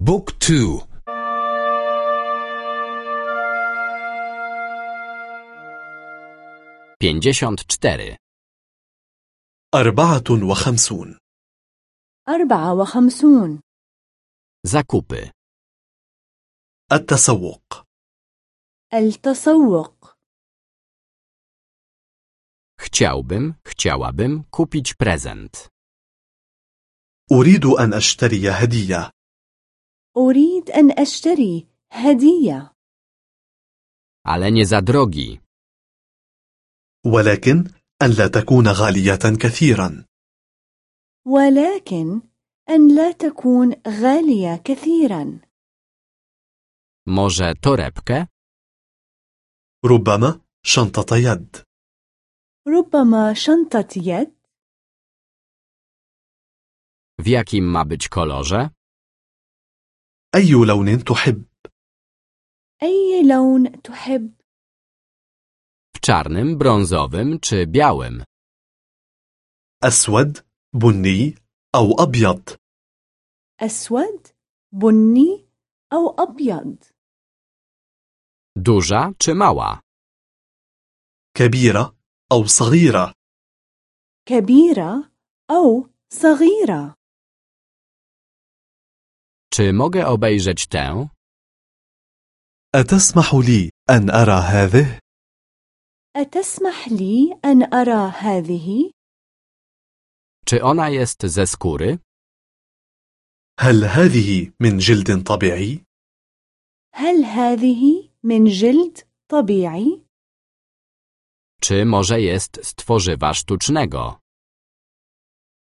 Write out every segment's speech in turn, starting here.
بوك تو pięćdziesiąt cztery, أربعة وخمسون أربعة وخمسون zakupy, التسوق التسوق chciałbym, chciałabym kupić prezent. أريد أن أشتري هدية أريد أن أشتري هدية Ale nie za drogi. ولكن أن لا تكون غالية كثيرا ولكن أن لا تكون غالية كثيرا Może torebkę? ربما شنطة يد ربما شنطة يد W jakim ma być kolorze? أي لون تحب؟ أي لون تحب؟ W czarnym, brązowym czy białym? أسود بني أو أبيض؟ أسود بني أو أبيض؟ Duża czy mała? كبيرة أو صغيرة؟ كبيرة أو صغيرة؟ Czy mogę obejrzeć tę? أتسمح لي أن أرى هذه؟ أتسمح لي أن أرى هذه؟ Czy ona jest ze skóry? هل هذه من جلد طبيعي؟ هل هذه من جلد طبيعي؟ Czy może jest z tworzywa sztucznego?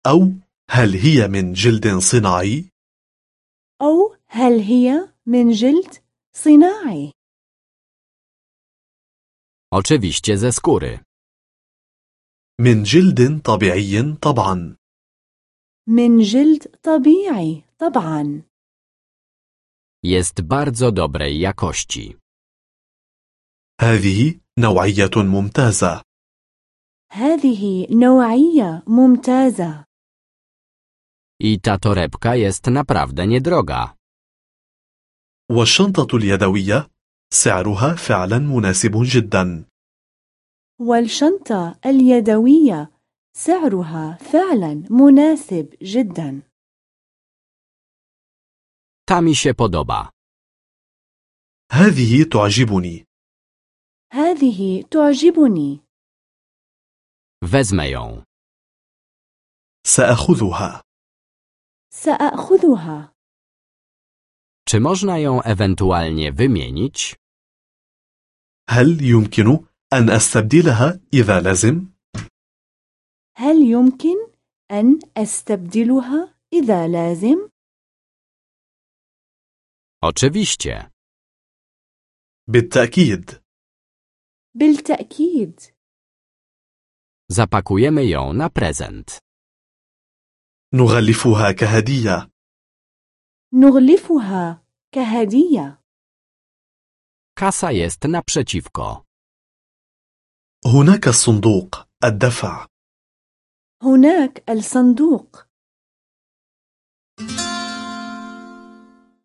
أو هل هي من جلد صناعي؟ أو هل هي من جلد صناعي؟ Oczywiście ze skóry. من جلد طبيعي طبعا من جلد طبيعي طبعا Jest bardzo dobrej jakości. هذه نوعية ممتازة هذه نوعية ممتازة I ta torebka jest naprawdę niedroga. والشنطة اليدوية سعرها فعلا مناسب جدا والشنطة اليدوية سعرها فعلا مناسب جدا Ta mi się podoba. هذه تعجبني هذه تعجبني Wezmę ją. سأخذها سأخذها Czy można ją ewentualnie wymienić? هل يمكن أن أستبدلها إذا لازم؟ هل يمكن أن أستبدلها إذا لازم؟ Oczywiście. بالتأكيد بالتأكيد Zapakujemy ją na prezent. نغلفها كهدية. نغلفها كهدية. Kasa jest naprzeciwko. هناك الصندوق الدفع. هناك الصندوق.